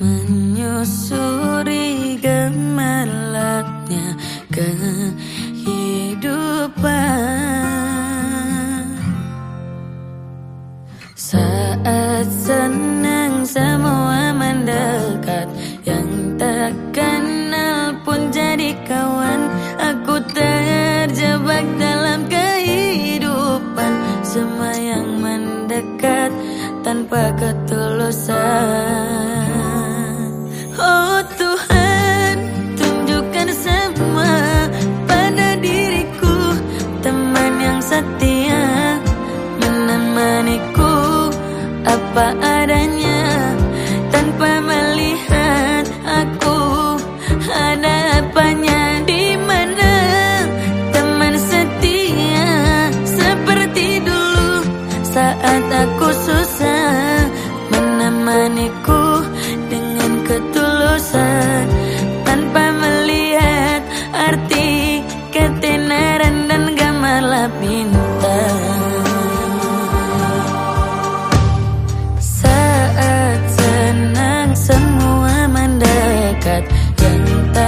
Menyusuri gemerlapnya kehidupan. Saat senang semua mendekat Yang tak kenal pun jadi kawan. Aku terjebak dalam kehidupan Semua yang mendekat tanpa ketulusan apa adanya. Tanpa melihat aku hadapannya di mana teman setia? Seperti dulu saat aku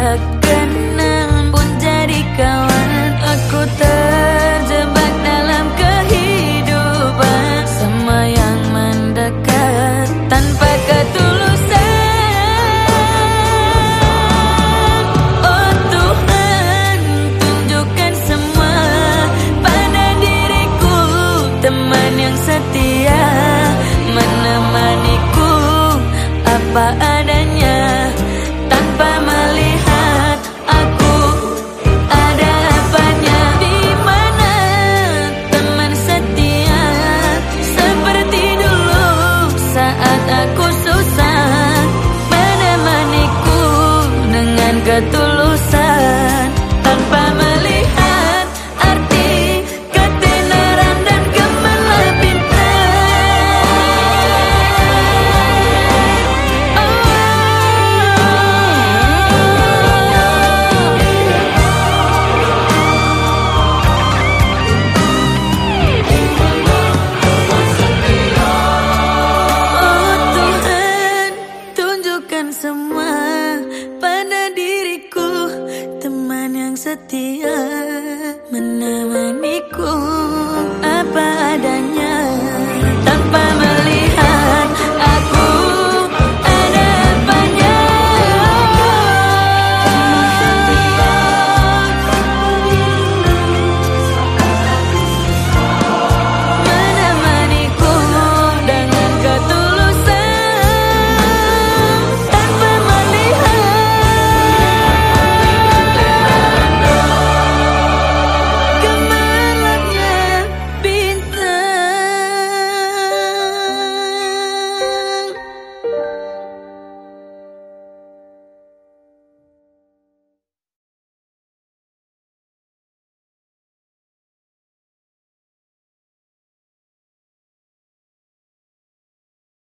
tak pun jadi kawan. Aku terjebak dalam kehidupan. Semua yang mendekat tanpa ketulusan. Oh Tuhan tunjukkan semua pada diriku. Teman yang setia menemaniku. Apa yang setia menemaniku. Apa adanya